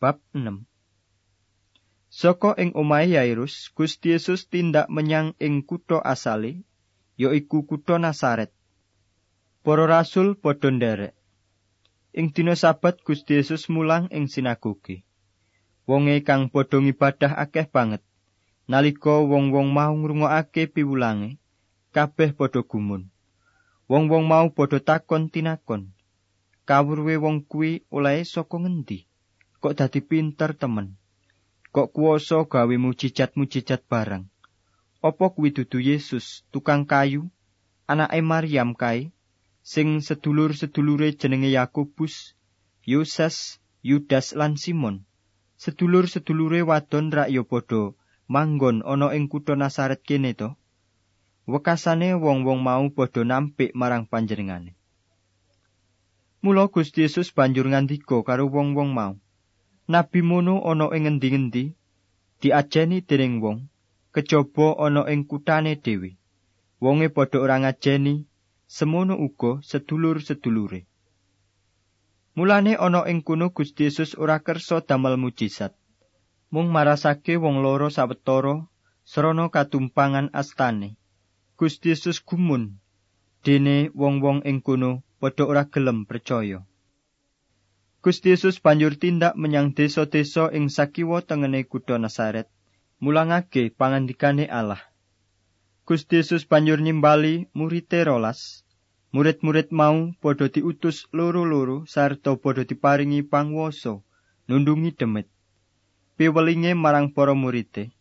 Bab 6 Saka ing omahe Yairus, Gusti Yesus tindak menyang ing kutha asale, yaiku kutha Nasaret. Para rasul padha nderek. Ing dina Sabat Gusti Yesus mulang ing sinagoge. Wonge kang padha ngibadah akeh banget. Nalika wong-wong mau ngrungokake piwulange, kabeh padha gumun. Wong-wong mau padha takon tinakon. Kawruwe wong kuwi oleh saka ngendi? Kok dadi pinter temen? kok kuwasa gawe mujijat-mujijat barang. Apa kuwi dudu Yesus, tukang kayu, anake Maryam kae, sing sedulur-sedulure jenenge Yakobus, Yoses, Yudas lan Simon. Sedulur-sedulure wadon rak ya padha manggon ana ing kutha Nasaret kene to. Wekasane wong-wong mau padha nampik marang panjenengane. Mula Gusti Yesus banjur ngandika karo wong-wong mau. Nabi mono ana ing ngendi-endi diajeni dening wong kejaba ana ing kutane dhewe. Wonge padha ora ngajeni semono uga sedulur-sedulure. Mulane ana ing kuno Gusti Yesus ora kersa damel mujizat. Mung marasake wong loro sawetara srana katumpangan astane. Gusti Yesus gumun dene wong-wong ing kuno padha ora gelem percaya Gusti Yesus banjur tindak menyang desa-desa ing sakiwa tengene kutha Nasaret, mulangake pangandikane Allah. Gusti Yesus banjur nimbali murite rolas. Murid-murid mau padha diutus loro-loro sarta padha diparingi pangwasa nundungi demit. Piwelinge marang para murite,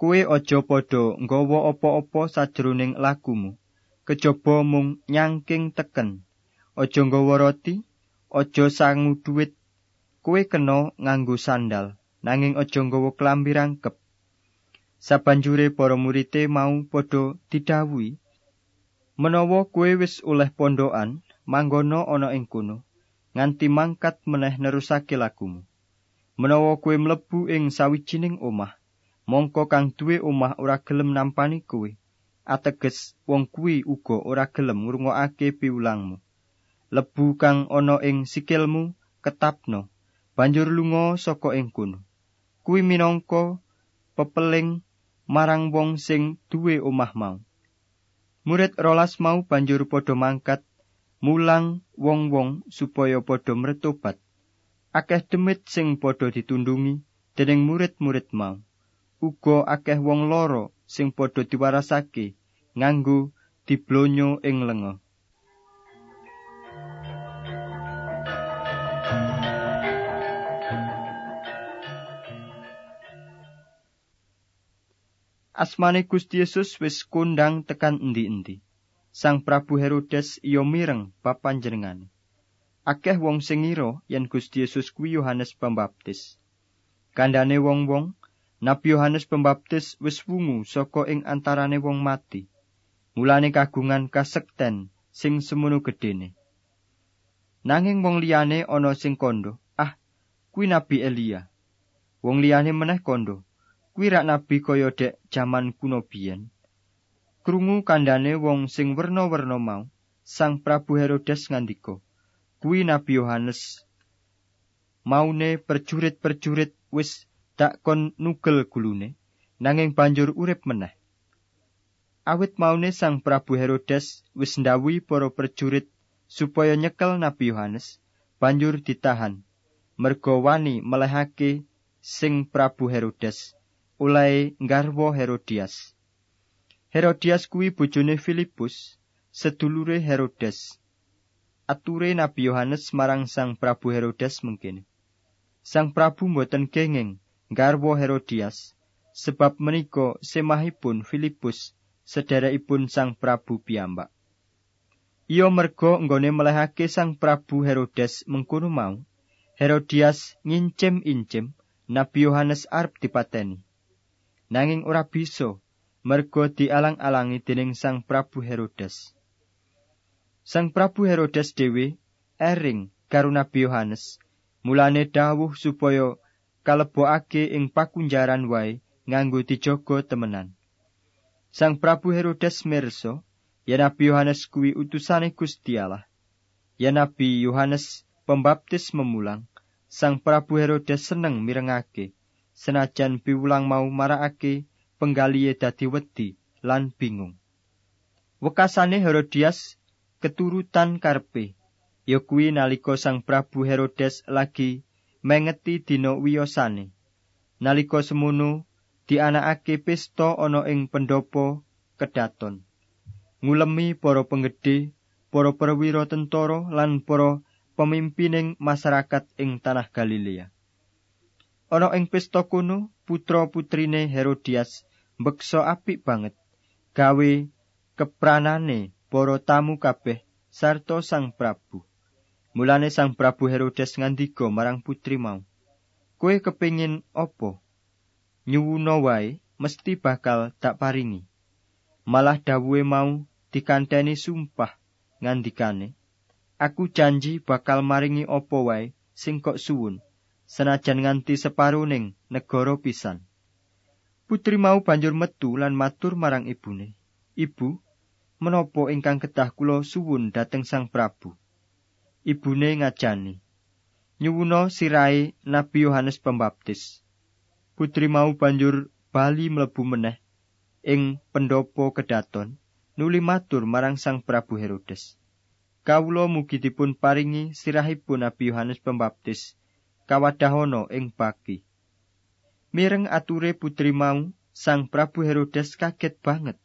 "Kuwe aja padha nggawa apa-apa sajroning lakumu, kejaba mung nyangking teken. Aja nggawa roti, aja sangu dhuwit kowe kena nganggo sandal nanging aja nggawa klambi rangkep. Sabanjure para murite mau padha didhawuhi. Menawa kowe wis oleh pondokan manggono ana ing kono nganti mangkat meneh nerusake lakumu. Menawa kowe mlebu ing sawijining omah mongko kang duwe omah ora gelem nampani kowe ateges wong kuwi uga ora gelem ngrungokake piwulangmu lebu kang ana ing sikilmu ketapno. Banjur lunga saka ing kono. Kuwi minangka pepeling marang wong sing duwe omah mau. Murid rolas mau banjur padha mangkat mulang wong-wong supaya padha mretobat akeh demit sing padha ditundungi dening murid-murid mau. Uga akeh wong loro sing padha diwarasake nganggo diblonyo ing lenga asmane Gusti Yesus wis kondang tekan endi-endi. Sang Prabu Herodes iya mireng bab panjenengane. Akeh wong sing ngira yen Gusti Yesus kuwi Yohanes Pembaptis. Kandhane wong-wong, Nabi Yohanes Pembaptis wis wungu saka ing antarane wong mati. Mulane kagungan kasekten sing semono gedene. Nanging wong liyane ana sing kondo, ah, kuwi Nabi Elia. Wong liyane meneh kondo, kuwi rak nabi kaya dek jaman kuno biyen. Krungu kandhane wong sing werna-werna mau sang prabu herodes ngandika kuwi nabi yohanes maune perjurit-perjurit wis dak kon nugel gulune nanging banjur urip meneh. Awit maune sang prabu herodes wis ndawuhi para perjurit supaya nyekel nabi yohanes banjur ditahan. Merga wani melehake sing prabu herodes ulai nggarwa Herodias. Herodias kuwi bojone Filipus, sedulure Herodes. Ature Nabi Yohanes marang Sang Prabu Herodes mungkin. Sang Prabu mboten kenging nggarwa Herodias, sebab menika semahipun Filipus sederekipun Sang Prabu piyambak. Iyo merga nggone melehake Sang Prabu Herodes mengkono mau, Herodias ngincim-incim Nabi Yohanes arep dipateni. Nanging ora bisa merga dialang-alangi dening Sang Prabu Herodes. Sang Prabu Herodes dhewe ering karo Nabi Yohanes, mulane dawuh supaya kalebokake ing pakunjaran wae nganggo dijaga temenan. Sang Prabu Herodes mirsa yen Nabi Yohanes kuwi utusane Gusti Allah. Yen Nabi Yohanes pembaptis memulang, Sang Prabu Herodes seneng mirengake senajan piwulang mau marakake penggalihe dadi wedi lan bingung. Wekasane Herodias keturutan karpe, ya kuwi nalika Sang Prabu Herodes lagi mengeti dina wiyosane. Nalika semono dianakake pesta ana ing pendopo kedaton. Ngulemi para penggede, para perwira tentara lan para pemimpining masyarakat ing tanah Galilea. Ana ing pesta kuno, putra-putrine Herodias mbeksa apik banget gawe kepranane para tamu kabeh sarta Sang Prabu. Mulane Sang Prabu Herodes ngandika marang putri mau, "Kowe kepingin apa? Nyuwuna wae mesti bakal tak paringi." Malah dawuhe mau dikanteni sumpah ngandikane, aku janji bakal maringi apa wae sing kok suwun senajan nganti separuning negara pisan. Putri mau banjur metu lan matur marang ibune. Ibu menapa ingkang kedah kula suwun dhateng sang prabu? Ibune ngajani nyuwuna sirahe nabi Yohanes Pembaptis. Putri mau banjur bali mlebu meneh ing pendopo kedaton nuli matur marang sang prabu Herodes. Kawula mugi dipun paringi sirahipun Nabi Yohanes Pembaptis kawadahana ing pagi. Mireng ature putri mau, Sang Prabu Herodes kaget banget,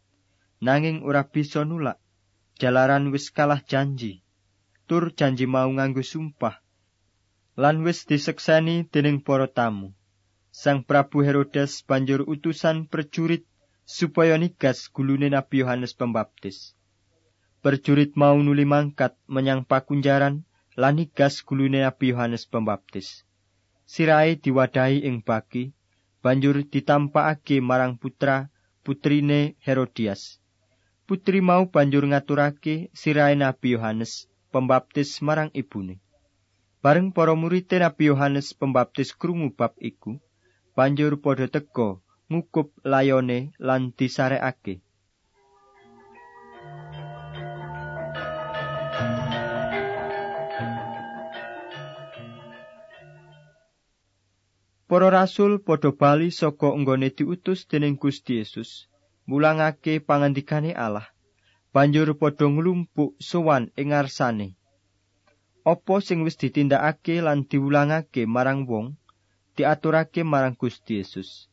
nanging ora bisa nulak. Jalaran wis kalah janji. Tur janji mau nganggo sumpah. Lan wis disekseni dening para tamu. Sang Prabu Herodes banjur utusan perjurit supaya nigas gulune Nabi Yohanes Pembaptis. Perjurit mau nuli mangkat menyang pakunjaran lanigas gulune Nabi Yohanes Pembaptis. Sirai diwadahi ing baki, banjur ditampakake marang putra putrine Herodias. Putri mau banjur ngaturake sirai Nabi Yohanes Pembaptis marang ibune. Bareng para murid Nabi Yohanes Pembaptis krungu bab iku, banjur padha teka ngukup layone lan disarekake. Para rasul padha bali saka nggone diutus dening Gusti Yesus, mulangake pangandikane Allah. Banjur padha nglumpuk sowan ing ngarsane. Apa sing wis ditindakake lan diwulangake marang wong, diaturake marang Gusti Yesus.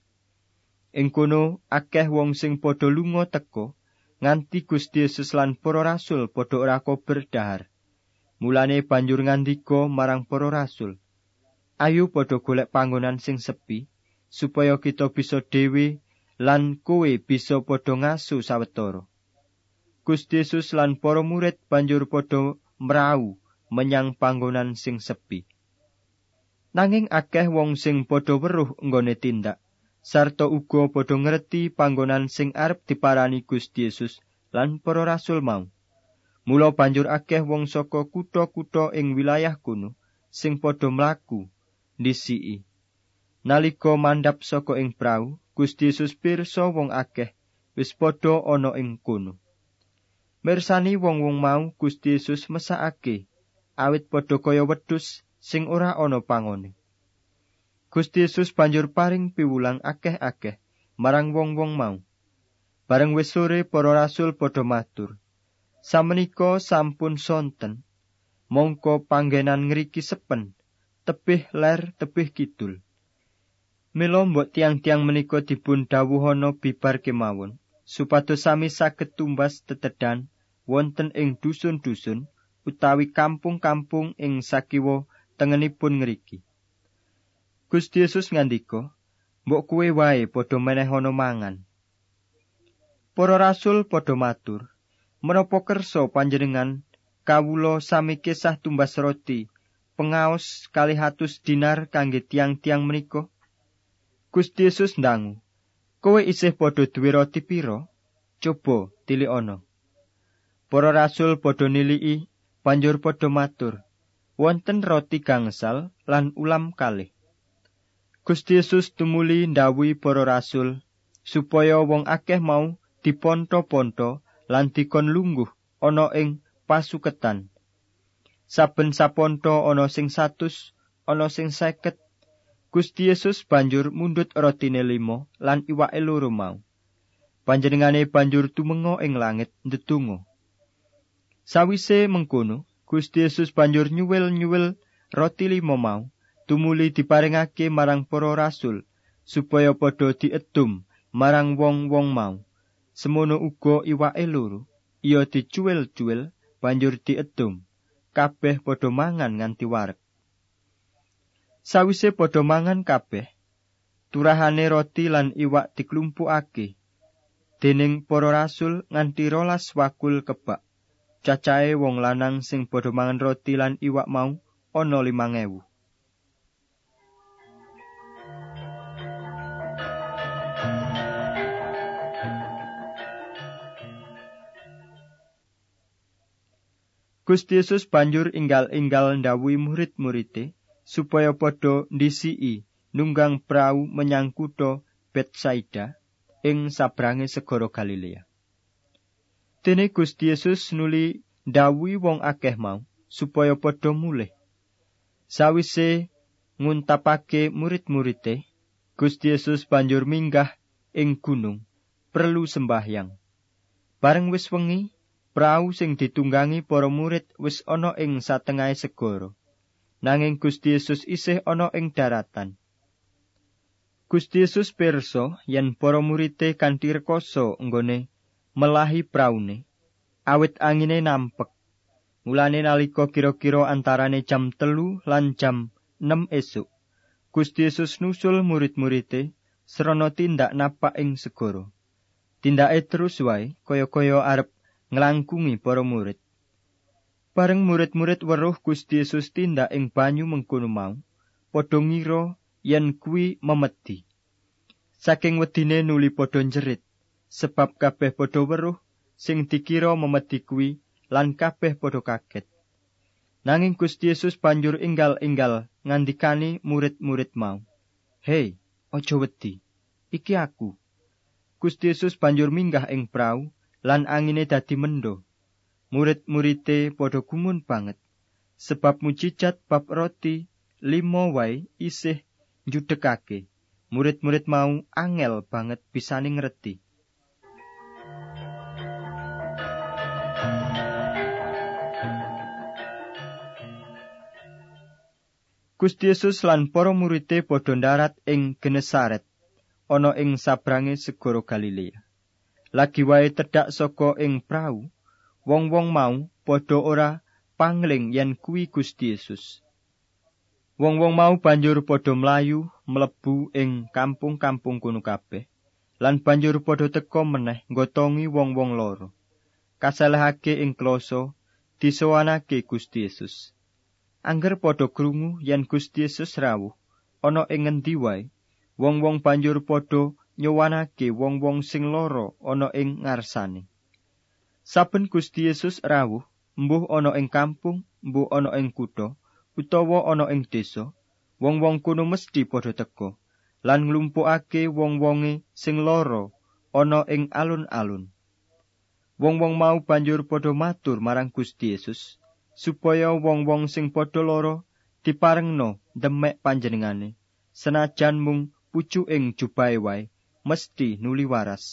Ing kono akeh wong sing padha lunga teka nganti Gusti Yesus lan para rasul padha ora kober dahar. Mulane banjur ngandika marang para rasul, ayo padha golek panggonan sing sepi supaya kita bisa dhewe lan kowe bisa padha ngaso sawetara. Gusti Yesus lan para murid banjur padha mrau menyang panggonan sing sepi. Nanging akeh wong sing padha weruh nggone tindak sarta uga padha ngerti panggonan sing arep diparani Gusti Yesus lan para rasul mau. Mula banjur akeh wong saka kutha-kutha ing wilayah kuno sing padha mlaku ndisiki. Nalika mandhap saka ing prau, Gusti Yesus pirsa wong akeh wis padha ana ing kono. Mirsani wong-wong mau Gusti Yesus mesakake awit padha kaya wedhus sing ora ana pangone. Gusti Yesus banjur paring piwulang akeh-akeh marang wong-wong mau. Bareng wis sore para rasul padha matur, "Samenika sampun sonten, mongko panggenan ngriki sepen tebih ler tebih kidul. Mila mbok tiang-tiang menika dipun dawuhana bibar kemawon, supados sami saged tumbas tetedan wonten ing dusun-dusun utawi kampung-kampung ing sakiwa tengenipun ngriki. Gusti Yesus ngandika, "Mbok kuwe wae padha menehana mangan." Para rasul padha matur, "Menapa kersa panjenengan kawula sami kisah tumbas roti pengaos kalihatus dinar kangge tiang-tiang menika? Gusti Yesus ndangu, kowe isih padha duwe roti pira? Coba tilikono. Para rasul padha niliki, banjur padha matur, wonten roti gangsal lan ulam kalih. Gusti Yesus tumuli ndawuhi para rasul supaya wong akeh mau diponto-ponto lan dikon lungguh ana ing pasuketan saben saponto ana sing satus ana sing seket. Gusti Yesus banjur mundhut rotine limo lan iwake loro mau. Panjenengane banjur tumenga ing langit ndedonga. Sawise mengkono Gusti Yesus banjur nyuwil-nyuwil roti limo mau tumuli diparingake marang para rasul supaya padha diedum marang wong-wong mau. Semono uga iwake loro iya dicuwil-cuwil banjur diedum kabeh padha mangan nganti wareg. Sawise padha mangan kabeh, turahane roti lan iwak diklumpukake dening para rasul nganti rolas wakul kebak. Cacahe wong lanang sing padha mangan roti lan iwak mau ana limang ewu. Gusti Yesus banjur inggal-inggal ndawuhi murid-muride supaya padha ndisiki nunggang prau menyang kutha Betsaida ing sabrange segara Galilea. Dene Gusti Yesus nuli ndawuhi wong akeh mau supaya padha mulih. Sawise nguntapake murid-muride, Gusti Yesus banjur minggah ing gunung perlu sembahyang. Bareng wis wengi, prau sing ditunggangi para murid wis ana ing satengahe segara. Nanging Gusti Yesus isih ana ing daratan. Gusti Yesus pirsa yen para murite kanthi rekoso nggone melahi praune, awit angine nampek. Mulane nalika kira-kira antarane jam telu lan jam 6 esuk, Gusti Yesus nusul murid-murite serana tindak napak ing segara. Tindake terus wae kaya-kaya arep nglangkungi para murid. Bareng murid-murid weruh Gusti Yesus tindak ing banyu mengkono mau, padha ngira yen kuwi memedi. Saking wedine nuli padha njerit, sebab kabeh padha weruh sing dikira memedi kuwi lan kabeh padha kaget. Nanging Gusti Yesus banjur inggal-inggal ngandikani murid-murid mau. Hei, aja wedi. Iki aku. Gusti Yesus banjur minggah ing prau lan angine dadi mendo. Murid-muride padha gumun banget sebab mujijat bab roti limo wae isih njudekake. Murid-murid mau angel banget bisane ngerti. Gusti Yesus lan para murite padha ndarat ing Genesaret ana ing sabrange segara Galilea. Lagi wae tedhak saka ing prau wong-wong mau padha ora pangling yen kuwi Gusti Yesus. Wong-wong mau banjur padha mlayu mlebu ing kampung-kampung kuno kabeh lan banjur padha teka meneh nggotongi wong-wong loro. Kasalahake ing kloso disowanake Gusti Yesus. Angger padha krungu yen Gusti Yesus rawuh ana ing ngendi wae wong-wong banjur padha nyowanake wong-wong sing lara ana ing ngarsane. Saben Gusti Yesus rawuh, mbuh ana ing kampung, mbuh ana ing kutha, utawa ana ing desa, wong-wong kuno mesti padha teka lan nglumpukake wong-wonge sing lara ana ing alun-alun. Wong-wong mau banjur padha matur marang Gusti Yesus supaya wong-wong sing padha lara diparengno demek panjenengane senajan mung pucuk ing jubahe wae mesti nuli waras.